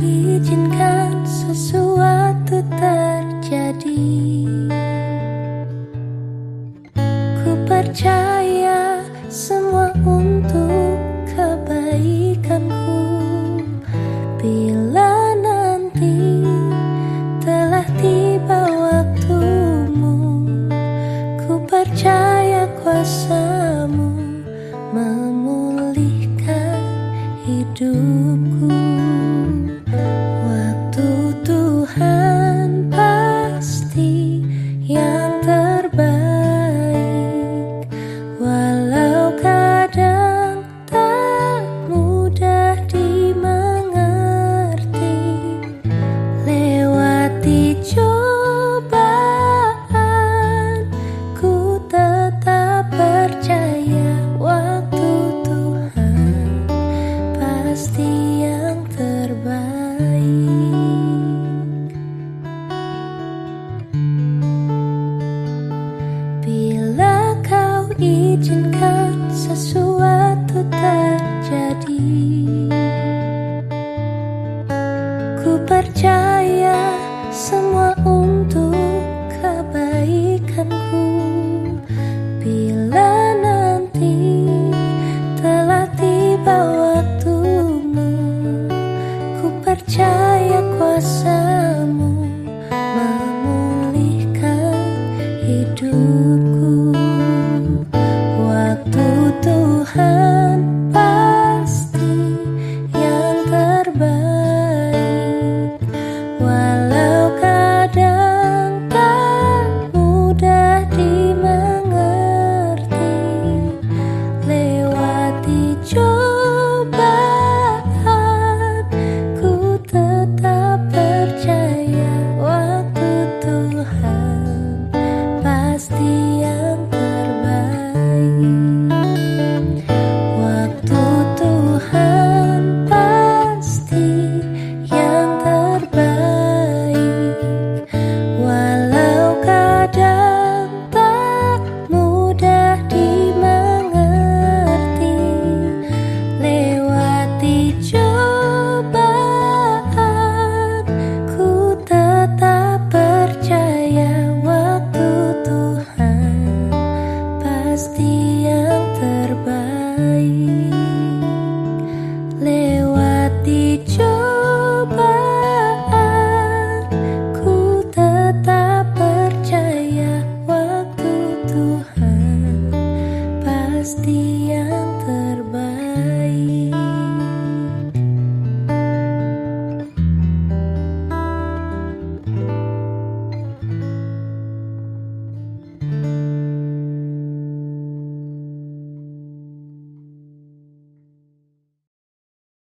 izinkan sesuatu terjadi. Ku percaya semua untuk kebaikanku. Bila nanti telah tiba waktumu Ku percaya kuasa izinkan sesuatu terjadi. Ku percaya semua stay sebastian